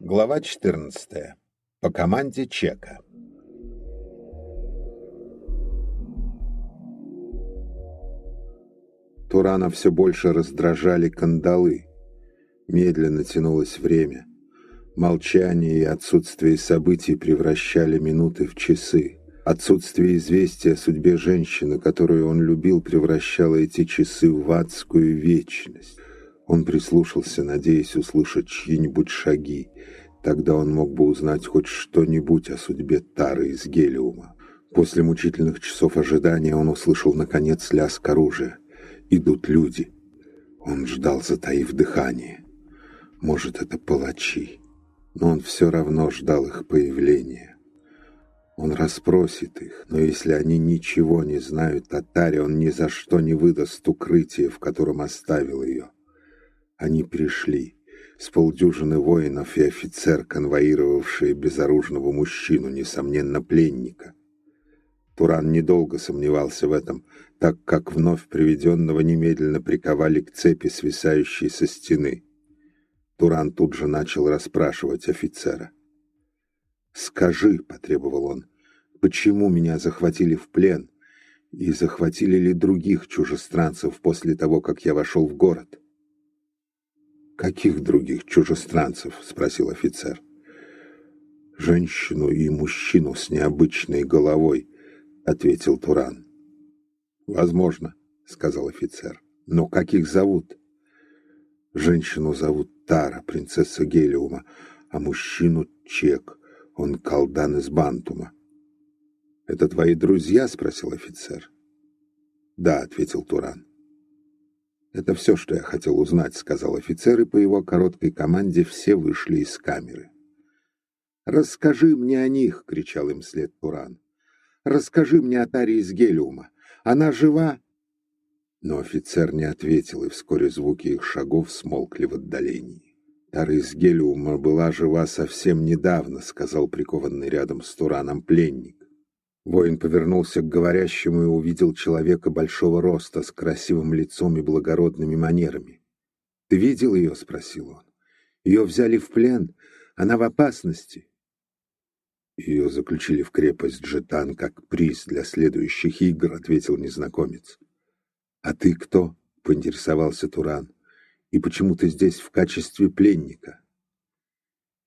Глава 14. По команде Чека. Турана все больше раздражали кандалы. Медленно тянулось время. Молчание и отсутствие событий превращали минуты в часы. Отсутствие известия о судьбе женщины, которую он любил, превращало эти часы в адскую вечность. Он прислушался, надеясь услышать чьи-нибудь шаги. Тогда он мог бы узнать хоть что-нибудь о судьбе Тары из Гелиума. После мучительных часов ожидания он услышал, наконец, лязг оружия. Идут люди. Он ждал, затаив дыхание. Может, это палачи. Но он все равно ждал их появления. Он расспросит их, но если они ничего не знают о Таре, он ни за что не выдаст укрытие, в котором оставил ее. Они пришли, с полдюжины воинов и офицер, конвоировавшие безоружного мужчину, несомненно, пленника. Туран недолго сомневался в этом, так как вновь приведенного немедленно приковали к цепи, свисающей со стены. Туран тут же начал расспрашивать офицера. «Скажи», — потребовал он, — «почему меня захватили в плен, и захватили ли других чужестранцев после того, как я вошел в город?» «Каких других чужестранцев?» — спросил офицер. «Женщину и мужчину с необычной головой», — ответил Туран. «Возможно», — сказал офицер. «Но как их зовут?» «Женщину зовут Тара, принцесса Гелиума, а мужчину — Чек, он колдан из Бантума». «Это твои друзья?» — спросил офицер. «Да», — ответил Туран. «Это все, что я хотел узнать», — сказал офицер, и по его короткой команде все вышли из камеры. «Расскажи мне о них!» — кричал им след Туран. «Расскажи мне о Таре из Гелиума. Она жива?» Но офицер не ответил, и вскоре звуки их шагов смолкли в отдалении. «Тара из Гелиума была жива совсем недавно», — сказал прикованный рядом с Тураном пленник. Воин повернулся к говорящему и увидел человека большого роста с красивым лицом и благородными манерами. «Ты видел ее?» — спросил он. «Ее взяли в плен. Она в опасности». «Ее заключили в крепость Джетан как приз для следующих игр», — ответил незнакомец. «А ты кто?» — поинтересовался Туран. «И почему ты здесь в качестве пленника?»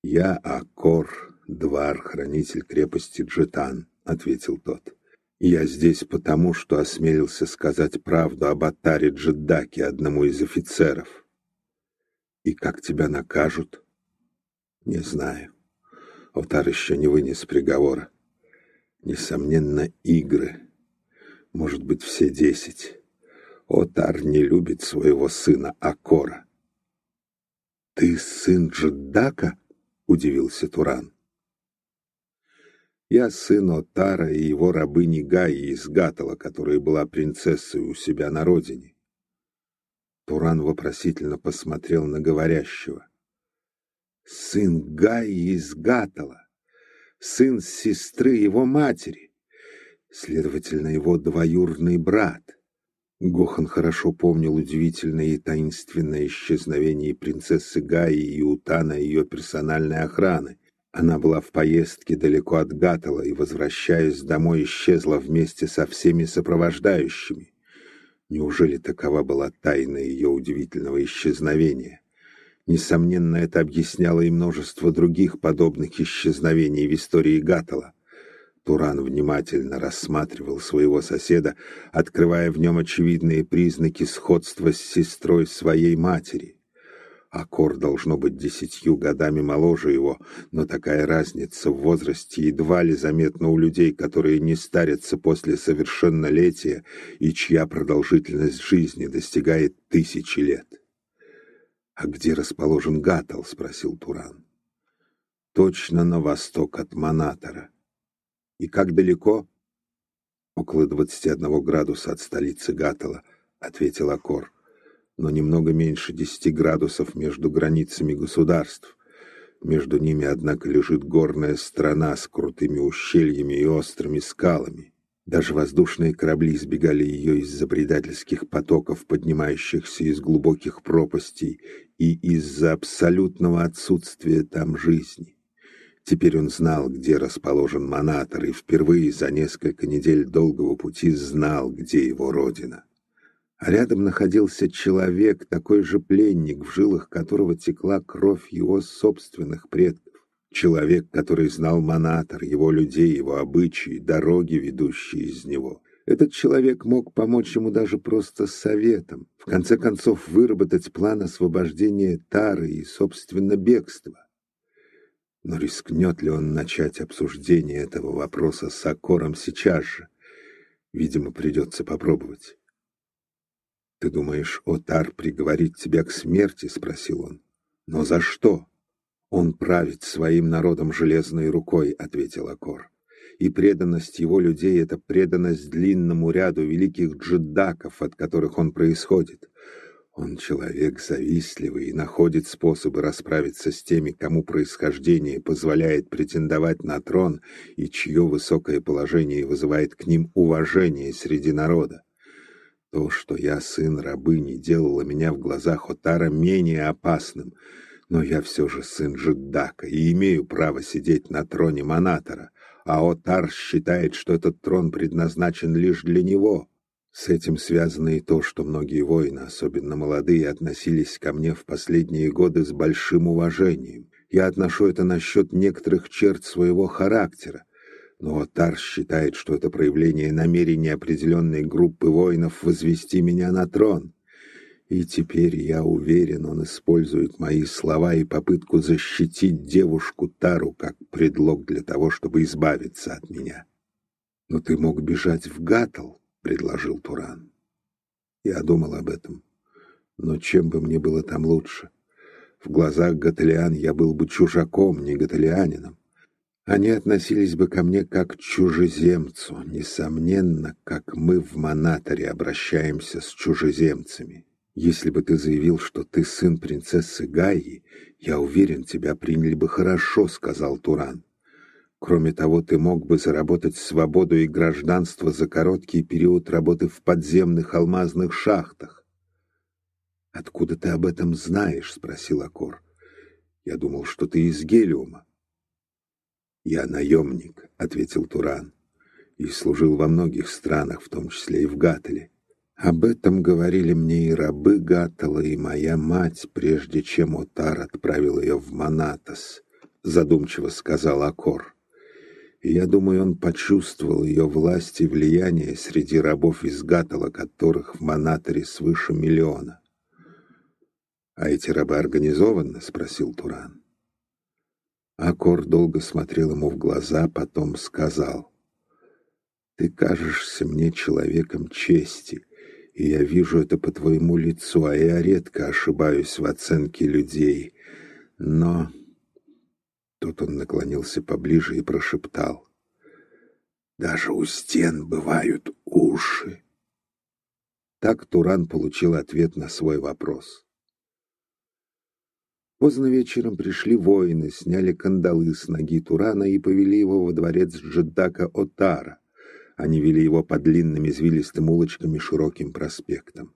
«Я Акор, Двар, хранитель крепости Джетан», — ответил тот. «Я здесь потому, что осмелился сказать правду об Атаре Джеддаке, одному из офицеров. И как тебя накажут?» «Не знаю. Отар еще не вынес приговора. Несомненно, игры. Может быть, все десять. Отар не любит своего сына Акора». «Ты сын Джеддака?» — удивился Туран. Я сын Отара и его рабыни Гаи из Гатала, которая была принцессой у себя на родине. Туран вопросительно посмотрел на говорящего. Сын Гаи из Гатала, сын сестры его матери, следовательно, его двоюродный брат. Гохан хорошо помнил удивительное и таинственное исчезновение принцессы Гаи и Утана ее персональной охраны, она была в поездке далеко от Гатала и, возвращаясь домой, исчезла вместе со всеми сопровождающими. Неужели такова была тайна ее удивительного исчезновения? Несомненно, это объясняло и множество других подобных исчезновений в истории Гатала. Туран внимательно рассматривал своего соседа, открывая в нем очевидные признаки сходства с сестрой своей матери. Акор должно быть десятью годами моложе его, но такая разница в возрасте едва ли заметна у людей, которые не старятся после совершеннолетия и чья продолжительность жизни достигает тысячи лет. «А где расположен Гатал?» — спросил Туран. «Точно на восток от Монатора. И как далеко?» «Около двадцати одного градуса от столицы Гатала», — ответил Акор но немного меньше десяти градусов между границами государств. Между ними, однако, лежит горная страна с крутыми ущельями и острыми скалами. Даже воздушные корабли избегали ее из-за предательских потоков, поднимающихся из глубоких пропастей, и из-за абсолютного отсутствия там жизни. Теперь он знал, где расположен Монатор, и впервые за несколько недель долгого пути знал, где его родина. А рядом находился человек, такой же пленник, в жилах которого текла кровь его собственных предков. Человек, который знал Монатор, его людей, его обычаи, дороги, ведущие из него. Этот человек мог помочь ему даже просто советом, в конце концов выработать план освобождения Тары и, собственно, бегства. Но рискнет ли он начать обсуждение этого вопроса с Акором сейчас же? Видимо, придется попробовать. «Ты думаешь, Отар приговорит тебя к смерти?» — спросил он. «Но за что?» «Он правит своим народом железной рукой», — ответил Акор. «И преданность его людей — это преданность длинному ряду великих джедаков, от которых он происходит. Он человек завистливый и находит способы расправиться с теми, кому происхождение позволяет претендовать на трон и чье высокое положение вызывает к ним уважение среди народа. То, что я сын рабыни, делало меня в глазах Отара менее опасным, но я все же сын Жиддака и имею право сидеть на троне Монатора, а Отар считает, что этот трон предназначен лишь для него. С этим связано и то, что многие воины, особенно молодые, относились ко мне в последние годы с большим уважением. Я отношу это насчет некоторых черт своего характера. Но Отар считает, что это проявление намерения определенной группы воинов возвести меня на трон. И теперь, я уверен, он использует мои слова и попытку защитить девушку Тару как предлог для того, чтобы избавиться от меня. Но ты мог бежать в Гатл, — предложил Туран. Я думал об этом. Но чем бы мне было там лучше? В глазах Гателиан я был бы чужаком, не гателианином. Они относились бы ко мне как к чужеземцу, несомненно, как мы в Монаторе обращаемся с чужеземцами. Если бы ты заявил, что ты сын принцессы Гаи, я уверен, тебя приняли бы хорошо, — сказал Туран. Кроме того, ты мог бы заработать свободу и гражданство за короткий период работы в подземных алмазных шахтах. «Откуда ты об этом знаешь?» — спросил Акор. «Я думал, что ты из Гелиума». «Я наемник», — ответил Туран, «и служил во многих странах, в том числе и в Гателе. Об этом говорили мне и рабы Гатала, и моя мать, прежде чем Отар отправил ее в Монатос», — задумчиво сказал Акор я думаю, он почувствовал ее власть и влияние среди рабов из Гатала, которых в Монаторе свыше миллиона. «А эти рабы организованно?» — спросил Туран. Акор долго смотрел ему в глаза, потом сказал, «Ты кажешься мне человеком чести, и я вижу это по твоему лицу, а я редко ошибаюсь в оценке людей, но...» Тут он наклонился поближе и прошептал. «Даже у стен бывают уши». Так Туран получил ответ на свой вопрос. Поздно вечером пришли воины, сняли кандалы с ноги Турана и повели его во дворец Джедака Отара. Они вели его по длинным извилистым улочкам и широким проспектам.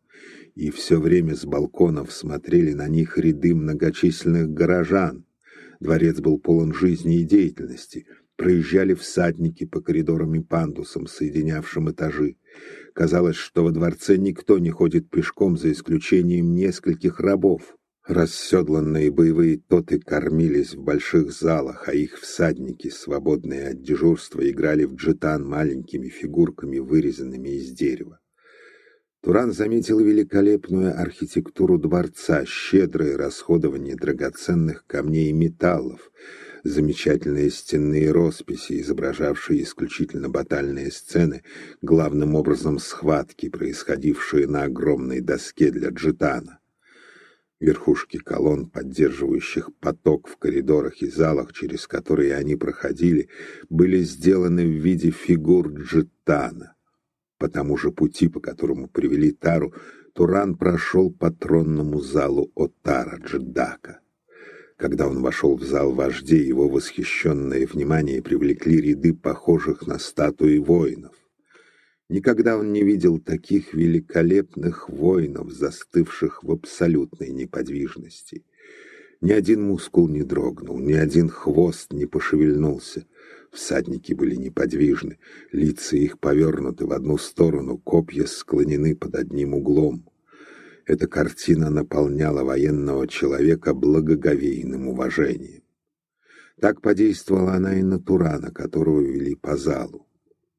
И все время с балконов смотрели на них ряды многочисленных горожан, Дворец был полон жизни и деятельности. Проезжали всадники по коридорам и пандусам, соединявшим этажи. Казалось, что во дворце никто не ходит пешком, за исключением нескольких рабов. Расседланные боевые тоты кормились в больших залах, а их всадники, свободные от дежурства, играли в джетан маленькими фигурками, вырезанными из дерева. Туран заметил великолепную архитектуру дворца, щедрое расходование драгоценных камней и металлов, замечательные стенные росписи, изображавшие исключительно батальные сцены, главным образом схватки, происходившие на огромной доске для джетана. Верхушки колонн, поддерживающих поток в коридорах и залах, через которые они проходили, были сделаны в виде фигур джетана. По тому же пути, по которому привели Тару, Туран прошел по тронному залу Отара Джедака. Когда он вошел в зал вождей, его восхищенное внимание привлекли ряды похожих на статуи воинов. Никогда он не видел таких великолепных воинов, застывших в абсолютной неподвижности. Ни один мускул не дрогнул, ни один хвост не пошевельнулся. Всадники были неподвижны, лица их повернуты в одну сторону, копья склонены под одним углом. Эта картина наполняла военного человека благоговейным уважением. Так подействовала она и на Турана, которого вели по залу.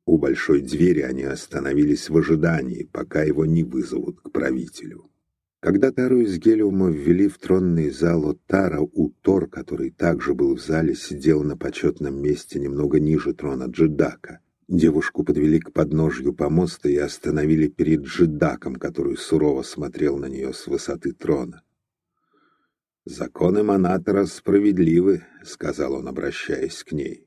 У большой двери они остановились в ожидании, пока его не вызовут к правителю. Когда Тару из Гелиума ввели в тронный зал от Тара, Утор, который также был в зале, сидел на почетном месте немного ниже трона Джедака. Девушку подвели к подножью помоста и остановили перед Джедаком, который сурово смотрел на нее с высоты трона. «Законы Монатора справедливы», — сказал он, обращаясь к ней.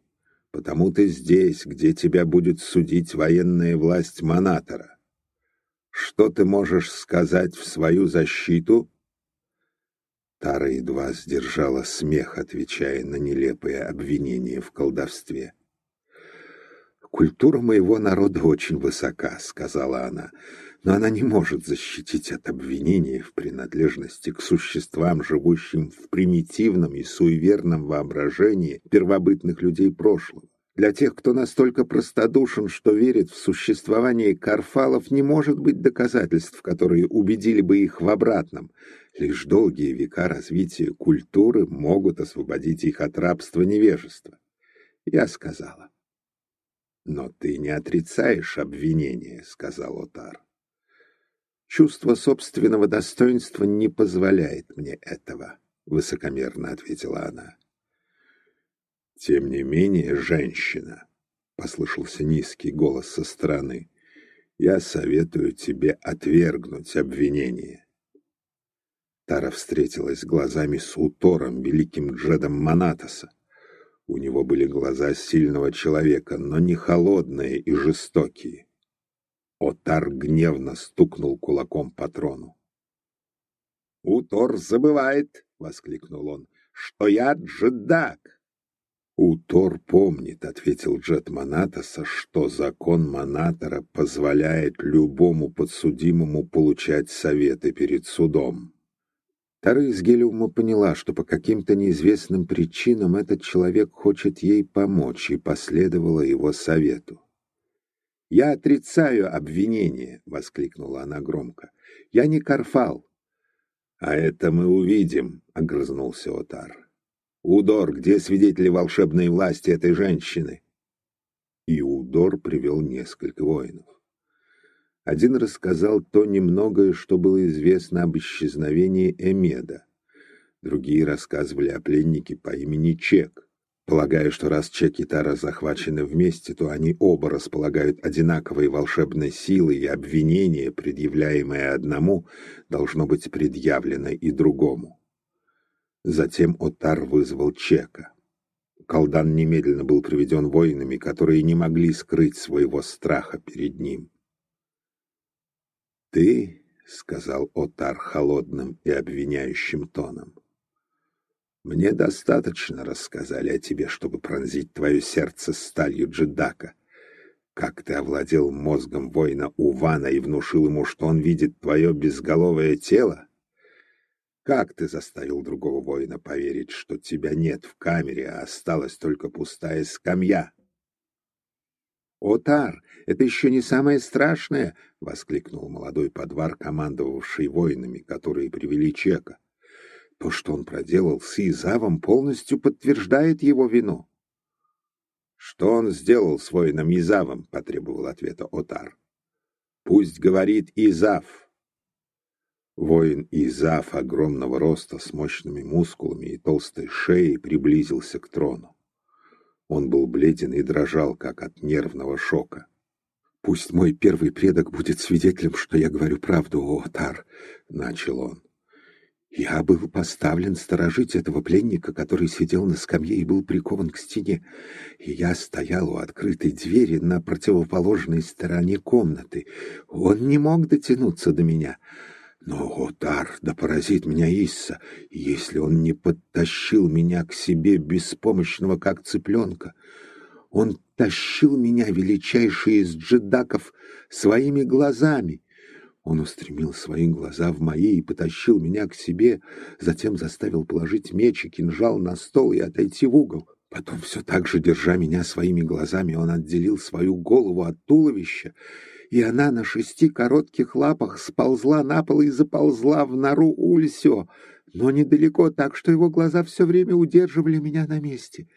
Потому ты здесь, где тебя будет судить военная власть Монатора. Что ты можешь сказать в свою защиту?» Тара едва сдержала смех, отвечая на нелепые обвинения в колдовстве. «Культура моего народа очень высока», — сказала она, «но она не может защитить от обвинения в принадлежности к существам, живущим в примитивном и суеверном воображении первобытных людей прошлого. Для тех, кто настолько простодушен, что верит в существование карфалов, не может быть доказательств, которые убедили бы их в обратном. Лишь долгие века развития культуры могут освободить их от рабства невежества. Я сказала. «Но ты не отрицаешь обвинение», — сказал Отар. «Чувство собственного достоинства не позволяет мне этого», — высокомерно ответила она. «Тем не менее, женщина», — послышался низкий голос со стороны, — «я советую тебе отвергнуть обвинение». Тара встретилась глазами с Утором, великим Джедом Манатоса. У него были глаза сильного человека, но не холодные и жестокие. Отар гневно стукнул кулаком по трону. «Утор забывает!» — воскликнул он, — «что я джедак!» «Утор помнит», — ответил Джет Монатоса, «что закон Монатора позволяет любому подсудимому получать советы перед судом». Тара из Гелиума поняла, что по каким-то неизвестным причинам этот человек хочет ей помочь, и последовала его совету. «Я отрицаю обвинение!» — воскликнула она громко. «Я не Карфал!» «А это мы увидим!» — огрызнулся Отар. «Удор, где свидетели волшебной власти этой женщины?» И Удор привел несколько воинов. Один рассказал то немногое, что было известно об исчезновении Эмеда. Другие рассказывали о пленнике по имени Чек. Полагая, что раз Чек и Тара захвачены вместе, то они оба располагают одинаковой волшебной силой, и обвинение, предъявляемое одному, должно быть предъявлено и другому. Затем Отар вызвал Чека. Колдан немедленно был приведен воинами, которые не могли скрыть своего страха перед ним. «Ты, — сказал Отар холодным и обвиняющим тоном, — мне достаточно рассказали о тебе, чтобы пронзить твое сердце сталью джедака. Как ты овладел мозгом воина Увана и внушил ему, что он видит твое безголовое тело? Как ты заставил другого воина поверить, что тебя нет в камере, а осталась только пустая скамья? «Отар, это еще не самое страшное!» — воскликнул молодой подвар, командовавший воинами, которые привели Чека. «То, что он проделал с Изавом, полностью подтверждает его вину». «Что он сделал с воином Изавом?» — потребовал ответа Отар. «Пусть говорит Изав». Воин Изав огромного роста с мощными мускулами и толстой шеей приблизился к трону. Он был бледен и дрожал, как от нервного шока. «Пусть мой первый предок будет свидетелем, что я говорю правду, Отар», — начал он. «Я был поставлен сторожить этого пленника, который сидел на скамье и был прикован к стене, и я стоял у открытой двери на противоположной стороне комнаты. Он не мог дотянуться до меня». Но удар да поразит меня Исса, если он не подтащил меня к себе беспомощного, как цыпленка. Он тащил меня величайший из джедаков своими глазами. Он устремил свои глаза в мои и потащил меня к себе, затем заставил положить меч и кинжал на стол и отойти в угол. Потом, все так же, держа меня своими глазами, он отделил свою голову от туловища, и она на шести коротких лапах сползла на пол и заползла в нору Ульсио, но недалеко, так что его глаза все время удерживали меня на месте.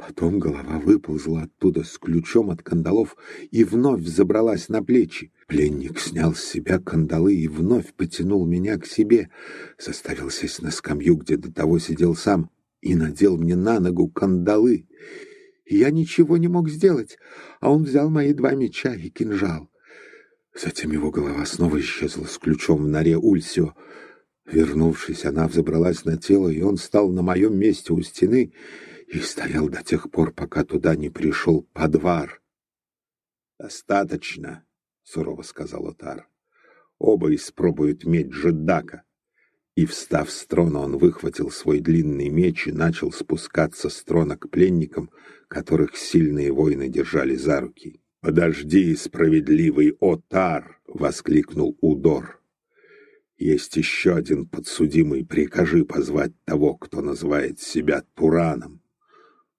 Потом голова выползла оттуда с ключом от кандалов и вновь забралась на плечи. Пленник снял с себя кандалы и вновь потянул меня к себе, заставил сесть на скамью, где до того сидел сам, и надел мне на ногу кандалы. Я ничего не мог сделать, а он взял мои два меча и кинжал. Затем его голова снова исчезла с ключом в норе Ульсио. Вернувшись, она взобралась на тело, и он стал на моем месте у стены и стоял до тех пор, пока туда не пришел подвар. «Достаточно», — сурово сказал Отар. «Оба испробуют меч Джедака». И, встав с трона, он выхватил свой длинный меч и начал спускаться с трона к пленникам, которых сильные воины держали за руки. «Подожди, справедливый Отар!» — воскликнул Удор. «Есть еще один подсудимый. Прикажи позвать того, кто называет себя Тураном.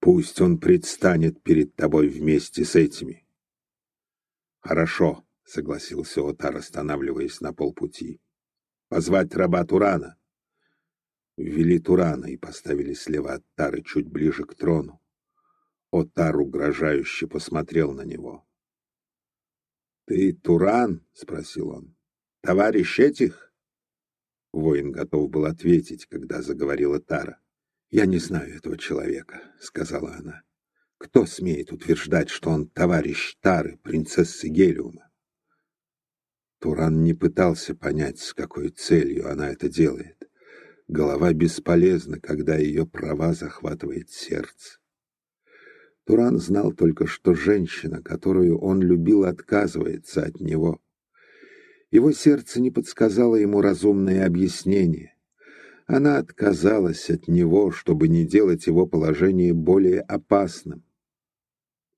Пусть он предстанет перед тобой вместе с этими». «Хорошо», — согласился Отар, останавливаясь на полпути. «Позвать раба Турана». Ввели Турана и поставили слева от Тары чуть ближе к трону. Отар угрожающе посмотрел на него. «Ты Туран?» — спросил он. «Товарищ этих?» Воин готов был ответить, когда заговорила Тара. «Я не знаю этого человека», — сказала она. «Кто смеет утверждать, что он товарищ Тары, принцессы Гелиума?» Туран не пытался понять, с какой целью она это делает. Голова бесполезна, когда ее права захватывает сердце. Туран знал только, что женщина, которую он любил, отказывается от него. Его сердце не подсказало ему разумное объяснение. Она отказалась от него, чтобы не делать его положение более опасным.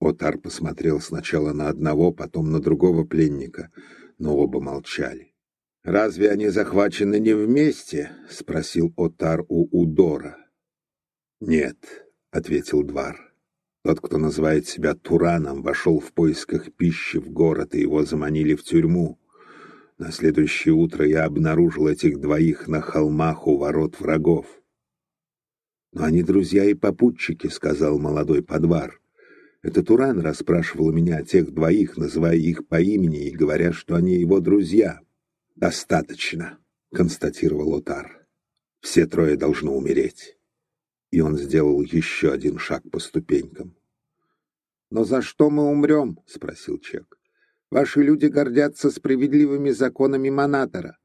Отар посмотрел сначала на одного, потом на другого пленника, но оба молчали. «Разве они захвачены не вместе?» — спросил Отар у Удора. «Нет», — ответил Двар. Тот, кто называет себя Тураном, вошел в поисках пищи в город, и его заманили в тюрьму. На следующее утро я обнаружил этих двоих на холмах у ворот врагов. «Но они друзья и попутчики», — сказал молодой подвар. «Это Туран расспрашивал меня о тех двоих, называя их по имени и говоря, что они его друзья». «Достаточно», — констатировал Отар. «Все трое должны умереть» и он сделал еще один шаг по ступенькам. «Но за что мы умрем?» — спросил Чек. «Ваши люди гордятся справедливыми законами Монатора.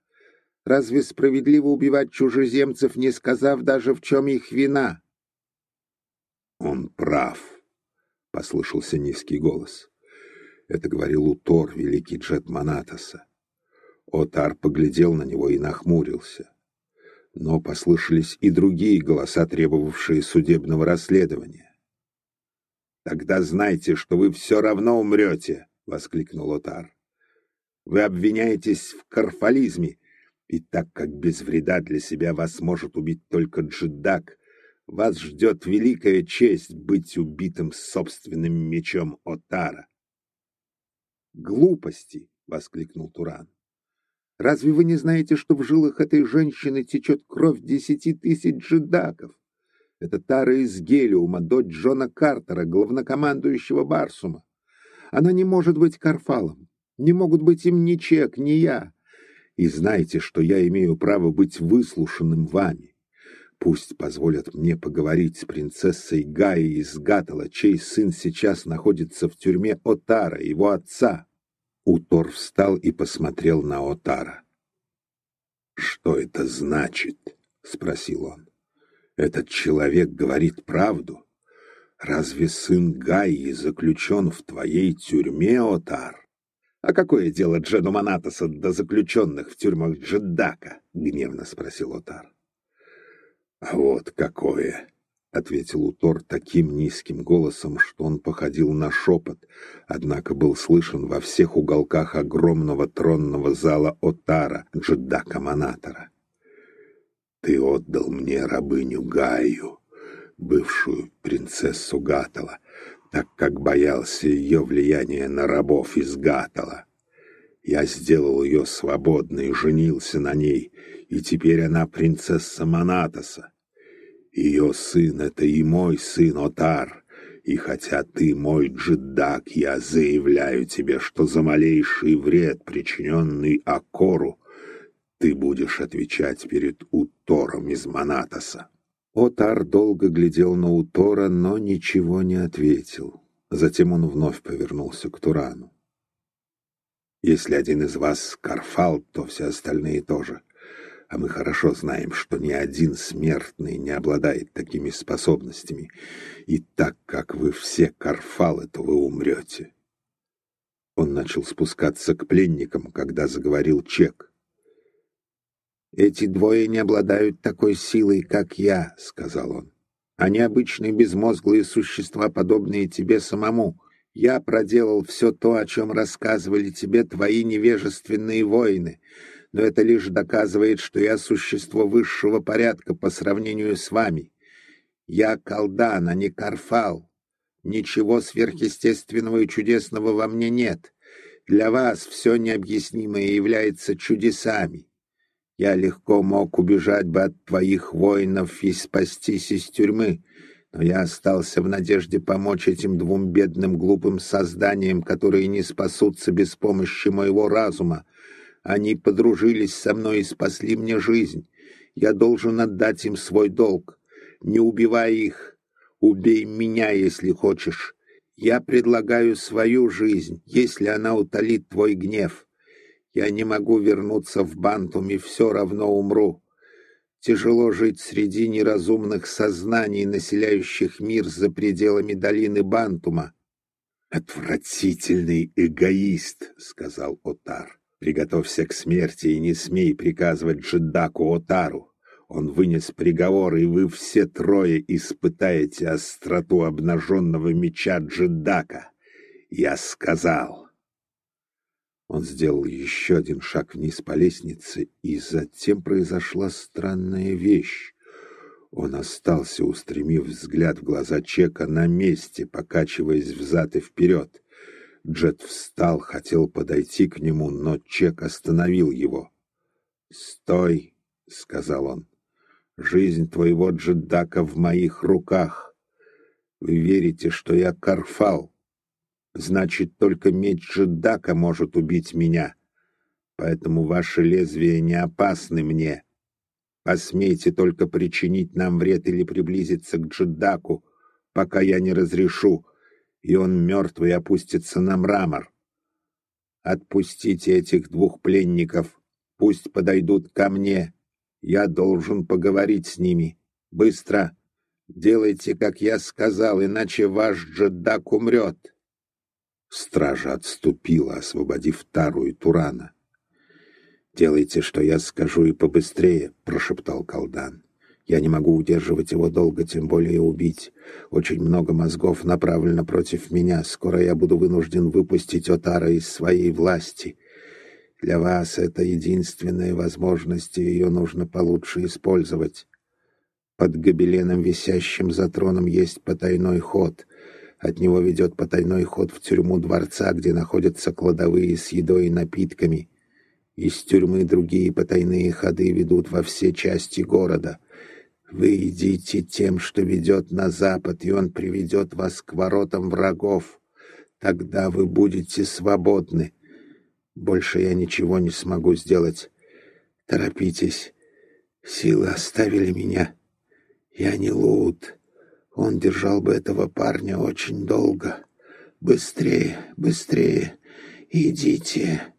Разве справедливо убивать чужеземцев, не сказав даже, в чем их вина?» «Он прав», — послышался низкий голос. Это говорил Утор, великий джет Монатоса. Отар поглядел на него и нахмурился но послышались и другие голоса, требовавшие судебного расследования. «Тогда знайте, что вы все равно умрете!» — воскликнул Отар. «Вы обвиняетесь в карфализме, и так как без вреда для себя вас может убить только джедак, вас ждет великая честь быть убитым собственным мечом Отара». «Глупости!» — воскликнул Туран. Разве вы не знаете, что в жилах этой женщины течет кровь десяти тысяч джедаков? Это Тара из Гелиума, дочь Джона Картера, главнокомандующего Барсума. Она не может быть Карфалом. Не могут быть им ни Чек, ни я. И знайте, что я имею право быть выслушанным вами. Пусть позволят мне поговорить с принцессой Гаей из Гатала, чей сын сейчас находится в тюрьме Отара, его отца. Утор встал и посмотрел на Отара. «Что это значит?» — спросил он. «Этот человек говорит правду. Разве сын Гаи заключен в твоей тюрьме, Отар?» «А какое дело Джеду Манатоса до заключенных в тюрьмах Джедака?» — гневно спросил Отар. «А вот какое!» — ответил Утор таким низким голосом, что он походил на шепот, однако был слышен во всех уголках огромного тронного зала Отара, Джедака Манатора. «Ты отдал мне рабыню Гаю, бывшую принцессу Гатала, так как боялся ее влияния на рабов из Гатала. Я сделал ее свободной, женился на ней, и теперь она принцесса Манатоса. Ее сын — это и мой сын Отар, и хотя ты мой джедак, я заявляю тебе, что за малейший вред, причиненный Акору, ты будешь отвечать перед Утором из Манатоса. Отар долго глядел на Утора, но ничего не ответил. Затем он вновь повернулся к Турану. «Если один из вас Карфал, то все остальные тоже а мы хорошо знаем, что ни один смертный не обладает такими способностями, и так как вы все карфалы, то вы умрете. Он начал спускаться к пленникам, когда заговорил Чек. «Эти двое не обладают такой силой, как я», — сказал он. «Они обычные безмозглые существа, подобные тебе самому. Я проделал все то, о чем рассказывали тебе твои невежественные воины» но это лишь доказывает, что я существо высшего порядка по сравнению с вами. Я колдан, а не карфал. Ничего сверхъестественного и чудесного во мне нет. Для вас все необъяснимое является чудесами. Я легко мог убежать бы от твоих воинов и спастись из тюрьмы, но я остался в надежде помочь этим двум бедным глупым созданиям, которые не спасутся без помощи моего разума, они подружились со мной и спасли мне жизнь. Я должен отдать им свой долг. Не убивай их. Убей меня, если хочешь. Я предлагаю свою жизнь, если она утолит твой гнев. Я не могу вернуться в Бантум и все равно умру. Тяжело жить среди неразумных сознаний, населяющих мир за пределами долины Бантума. «Отвратительный эгоист», — сказал Отар. Приготовься к смерти и не смей приказывать Джедаку Отару. Он вынес приговор, и вы все трое испытаете остроту обнаженного меча Джедака. Я сказал. Он сделал еще один шаг вниз по лестнице, и затем произошла странная вещь. Он остался, устремив взгляд в глаза Чека на месте, покачиваясь взад и вперед. Джет встал, хотел подойти к нему, но Чек остановил его. «Стой!» — сказал он. «Жизнь твоего джедака в моих руках. Вы верите, что я Карфал? Значит, только меч джедака может убить меня. Поэтому ваши лезвия не опасны мне. Посмейте только причинить нам вред или приблизиться к джедаку, пока я не разрешу, и он мертвый опустится на мрамор. Отпустите этих двух пленников, пусть подойдут ко мне. Я должен поговорить с ними. Быстро! Делайте, как я сказал, иначе ваш джедак умрет. Стража отступила, освободив Тару и Турана. «Делайте, что я скажу, и побыстрее», — прошептал колдан. Я не могу удерживать его долго, тем более убить. Очень много мозгов направлено против меня. Скоро я буду вынужден выпустить Отара из своей власти. Для вас это единственная возможность, и ее нужно получше использовать. Под гобеленом, висящим за троном, есть потайной ход. От него ведет потайной ход в тюрьму дворца, где находятся кладовые с едой и напитками. Из тюрьмы другие потайные ходы ведут во все части города — вы идите тем, что ведет на запад, и он приведет вас к воротам врагов. Тогда вы будете свободны. Больше я ничего не смогу сделать. Торопитесь. Силы оставили меня. Я не Лут. Он держал бы этого парня очень долго. Быстрее, быстрее. Идите.